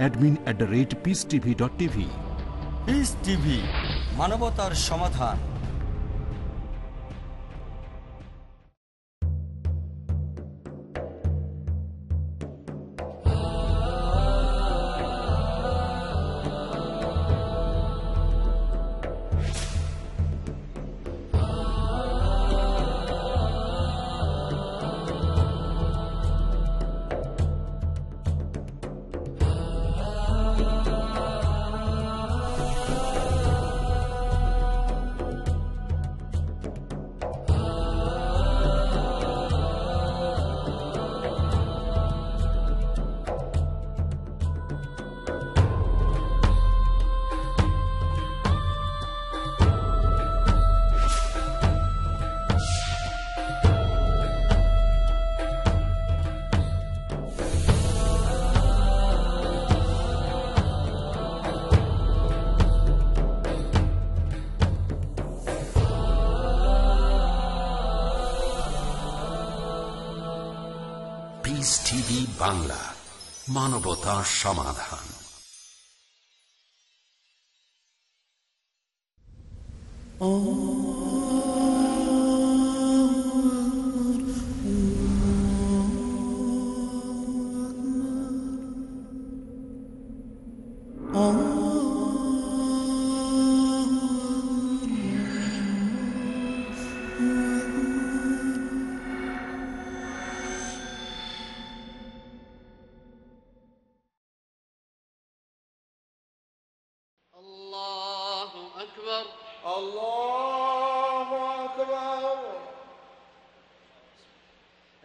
Admin at the rate Peace TV dot TV. Peace TV মানবতার সমাধান। মানবতা সমাধান।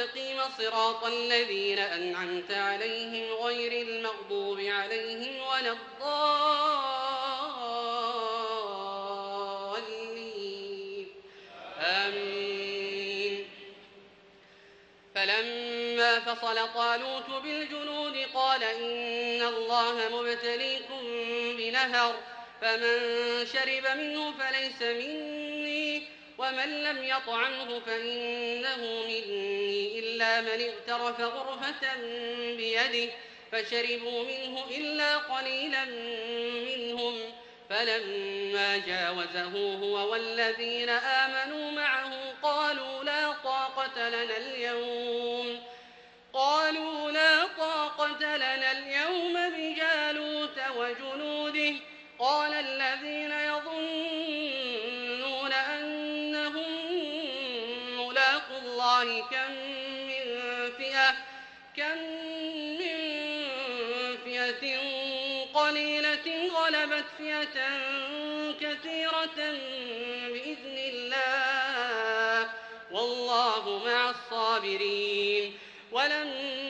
المستقيم صراط الذين أنعمت عليهم غير المغضوب عليهم ولا الضالين. آمين. فلما فصل طالوت بالجنود قال إن الله مبتليكم بنهر فمن شرب منه فليس مني. ومن لم يطعمه فإنه مني إلا من اغترف غرفة بيده فشربوا منه إلا قليلا منهم فلما جاوزه هو والذين آمنوا معه قالوا لا طاقة لنا اليوم قالوا لا طاقة لنا اليوم بجالوت وجنوده قال الله كم من فئة كم من فئة قليلة غلبت فئة كثيرة بإذن الله. والله مع الصابرين. ولما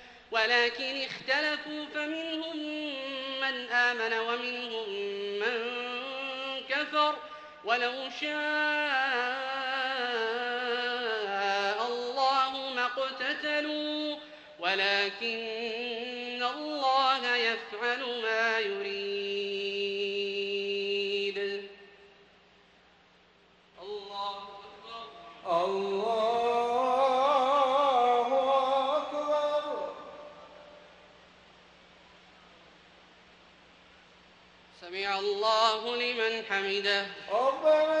ولكن اختلفوا فمنهم من آمن ومنهم من كفر ولو شاء الله ما اقتتلوا ولكن لمن حمده ربنا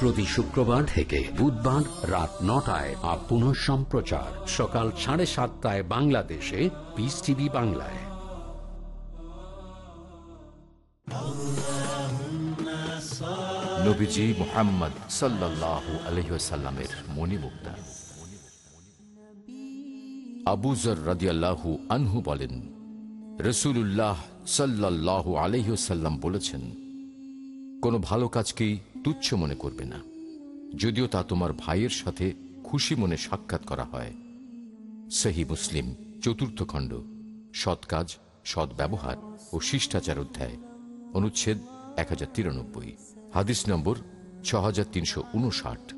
প্রতি শুক্রবার থেকে বুধবার রাত নটায় আর পুনঃ সম্প্রচার। সকাল সাড়ে সাতটায় বাংলাদেশে পিস টিভি বাংলায়। নবীজি মোহাম্মদ সাল্লাহ আবুজর রাদিয়াল্লাহু আনহু বলেন বলেছেন, কোনো ভালো কাজকেই তুচ্ছ মনে করবে না। যদিও তা তোমার ভাইয়ের সাথে খুশি মনে সাক্ষাৎ করা হয়। সেহি মুসলিম, চতুর্থ খণ্ড, সৎ কাজ, সৎ ব্যবহার ও শিষ্টাচার অধ্যায়, অনুচ্ছেদ এক হাজার তিরানব্বই, হাদিস নম্বর ছ হাজার তিনশো উনষাট।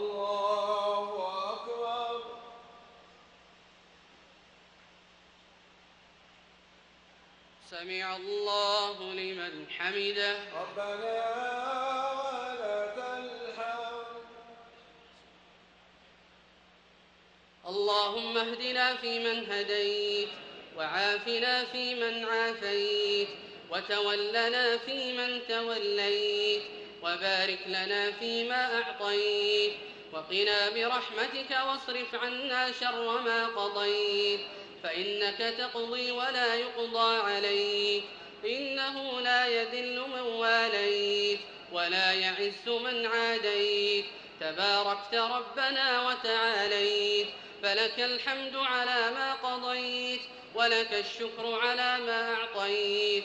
الله أكبر. سمع الله لمن حمده. ربنا ولك الحمد. اللهم اهدنا فيمن هديت وعافنا فيمن عافيت وتولنا فيمن توليت وبارك لنا فيما أعطيت. وقنا برحمتك واصرف عنا شر ما قضيت. فإنك تقضي ولا يقضى عليك. إنه لا يذل من واليت ولا يعز من عاديت. تباركت ربنا وتعاليت. فلك الحمد على ما قضيت. ولك الشكر على ما أعطيت.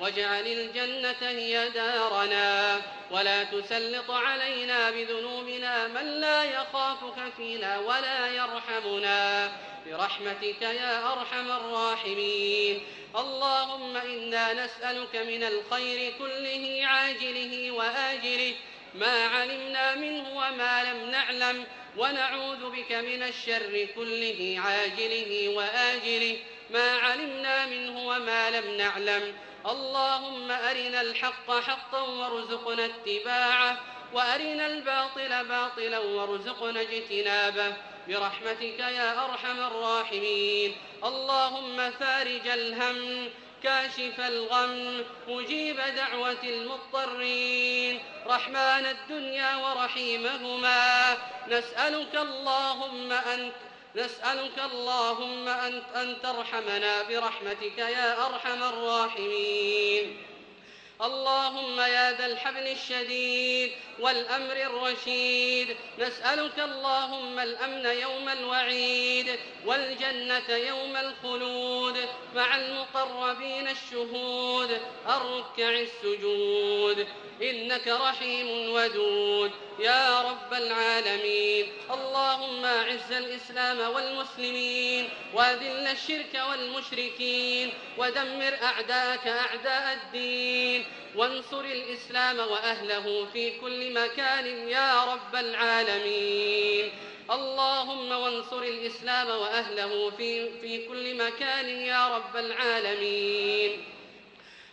واجعل الجنة هي دارنا. ولا تسلط علينا بذنوبنا من لا يخافك فينا ولا يرحمنا. برحمتك يا أرحم الراحمين. اللهم إنا نسألك من الخير كله عاجله وآجله. ما علمنا منه وما لم نعلم. ونعوذ بك من الشر كله عاجله وآجله. وما لم نعلم. اللهم أرنا الحق حقا وارزقنا اتباعه وأرنا الباطل باطلا وارزقنا اجتنابه. برحمتك يا أرحم الراحمين. اللهم فارج الهم كاشف الغم مجيب دعوة المضطرين. رحمن الدنيا ورحيمهما. نسألك اللهم أن نسألك اللهم أن, أن ترحمنا برحمتك يا أرحم الراحمين. اللهم يا ذا الحبل الشديد والأمر الرشيد. نسألك اللهم الأمن يوم الوعيد والجنة يوم الخلود. مع المقربين الشهود الركع السجود. إنك رحيم ودود يا رب العالمين. اللهم أعز الإسلام والمسلمين وأذل الشرك والمشركين ودمر أعداءك أعداء الدين وانصر الإسلام وأهله في كل مكان يا رب العالمين اللهم وانصر الإسلام وأهله في, في كل مكان يا رب العالمين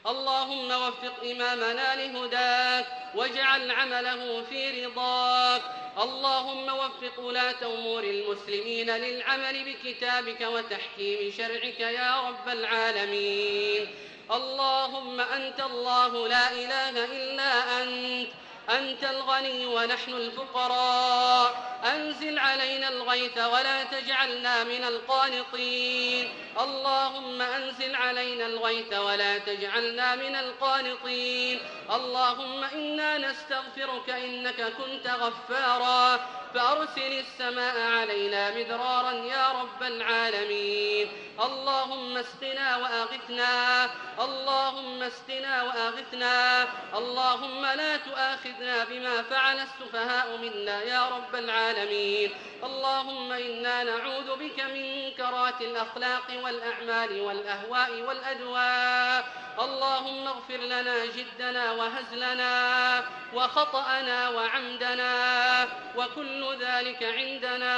اللهم وفق إمامنا لهداك واجعل عمله في رضاك. اللهم وفق ولاة أمور المسلمين للعمل بكتابك وتحكيم شرعك يا رب العالمين. اللهم أنت الله لا إله إلا أنت. أنت الغني ونحن الفقراء. أنزل علينا الغيث ولا تجعلنا من القانطين. اللهم أنزل علينا الغيث ولا تجعلنا من القانطين. اللهم إنا نستغفرك إنك كنت غفارا. فأرسل السماء علينا مدرارا يا رب العالمين. اللهم اسقنا وأغثنا. اللهم اسقنا وأغثنا. اللهم لا تؤاخذنا بما فعل السفهاء منا يا رب العالمين. اللهم إنا نعوذ بك من كرات الأخلاق والأعمال والأهواء والأدواء. اللهم اغفر لنا جدنا وهزلنا وخطأنا وعمدنا وكل ذلك عندنا.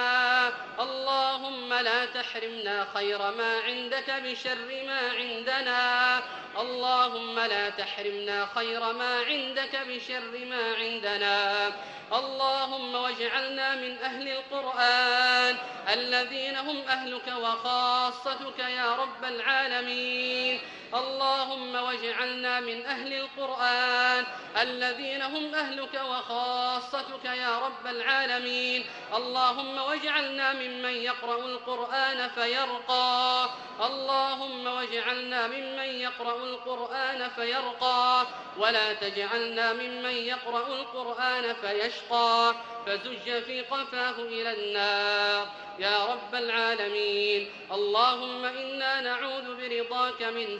اللهم لا تحرمنا خير ما عندك بشر ما عندنا. اللهم لا تحرمنا خير ما عندك بشر ما عندنا. اللهم واجعلنا من أهل القرآن الذين هم أهلك وخاصتك يا رب العالمين. اللهم واجعلنا من أهل القرآن الذين هم أهلك وخاصتك يا رب العالمين. اللهم واجعلنا ممن يقرأ القرآن فيرقى. اللهم واجعلنا ممن يقرأ القرآن فيرقى. ولا تجعلنا ممن يقرأ القرآن فيشقى. فزج في قفاه إلى النار يا رب العالمين. اللهم إنا نعوذ برضاك من